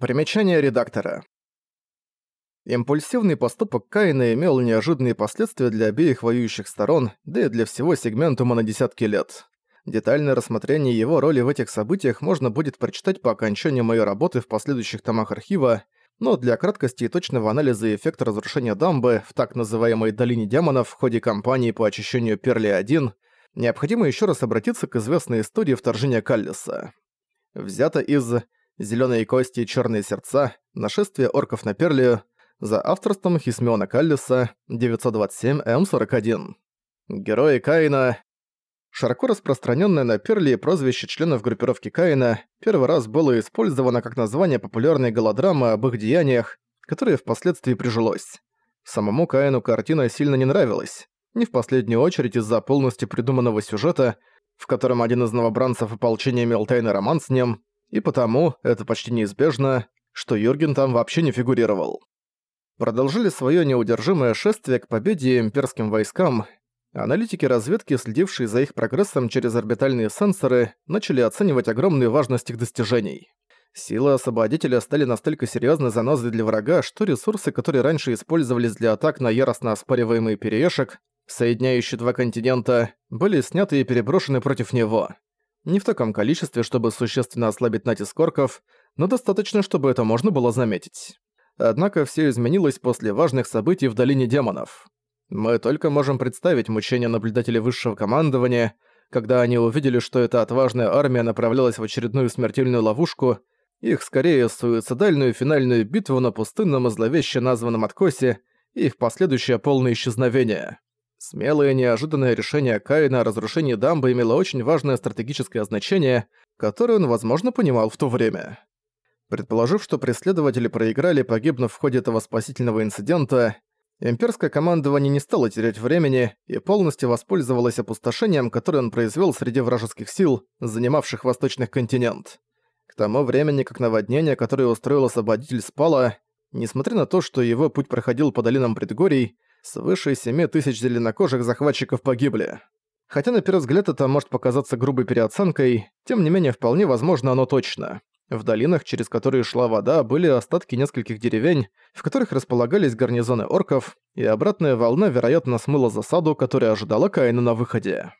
Примечание редактора. Импульсивный поступок Каина имел неожиданные последствия для обеих воюющих сторон, да и для всего сегментума на десятки лет. Детальное рассмотрение его роли в этих событиях можно будет прочитать по окончанию моей работы в последующих томах архива, но для краткости и точного анализа эффекта разрушения дамбы в так называемой «долине демонов» в ходе кампании по очищению Перли-1 необходимо еще раз обратиться к известной истории вторжения Каллиса. Взято из «Зелёные кости и чёрные сердца. Нашествие орков на Перлию» за авторством Хисмиона Каллиса 927М41. Герои Каина Широко распространенное на Перлии прозвище членов группировки Каина первый раз было использовано как название популярной голодрамы об их деяниях, которое впоследствии прижилось. Самому Каину картина сильно не нравилась, не в последнюю очередь из-за полностью придуманного сюжета, в котором один из новобранцев ополчения имел тайный роман с ним, и потому, это почти неизбежно, что Юрген там вообще не фигурировал. Продолжили свое неудержимое шествие к победе имперским войскам, Аналитики разведки, следившие за их прогрессом через орбитальные сенсоры, начали оценивать огромную важность их достижений. Силы освободителя стали настолько серьезной занозой для врага, что ресурсы, которые раньше использовались для атак на яростно оспариваемый переешек, соединяющий два континента, были сняты и переброшены против него. Не в таком количестве, чтобы существенно ослабить натиск орков, но достаточно, чтобы это можно было заметить. Однако все изменилось после важных событий в Долине Демонов. Мы только можем представить мучения наблюдателей высшего командования, когда они увидели, что эта отважная армия направлялась в очередную смертельную ловушку, их скорее суицидальную финальную битву на пустынном и зловеще названном откосе их последующее полное исчезновение. Смелое неожиданное решение Каина о разрушении дамбы имело очень важное стратегическое значение, которое он, возможно, понимал в то время. Предположив, что преследователи проиграли, погибнув в ходе этого спасительного инцидента, Имперское командование не стало терять времени и полностью воспользовалось опустошением, которое он произвел среди вражеских сил, занимавших восточных континент. К тому времени, как наводнение, которое устроил освободитель, спало, несмотря на то, что его путь проходил по долинам предгорий, свыше семи тысяч зеленокожих захватчиков погибли. Хотя на первый взгляд это может показаться грубой переоценкой, тем не менее вполне возможно оно точно. В долинах, через которые шла вода, были остатки нескольких деревень, в которых располагались гарнизоны орков, и обратная волна, вероятно, смыла засаду, которая ожидала Каина на выходе.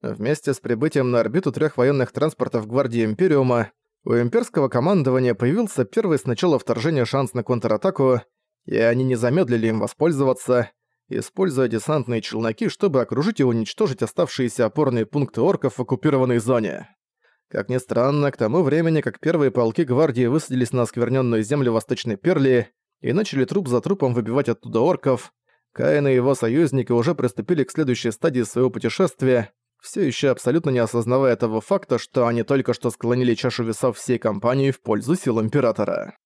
Вместе с прибытием на орбиту трех военных транспортов Гвардии Империума у имперского командования появился первый с начала вторжения шанс на контратаку, и они не замедлили им воспользоваться, используя десантные челноки, чтобы окружить и уничтожить оставшиеся опорные пункты орков в оккупированной зоне. Как ни странно, к тому времени, как первые полки гвардии высадились на оскверненную землю Восточной Перли и начали труп за трупом выбивать оттуда орков, Каин и его союзники уже приступили к следующей стадии своего путешествия, все еще абсолютно не осознавая того факта, что они только что склонили чашу весов всей компании в пользу сил Императора.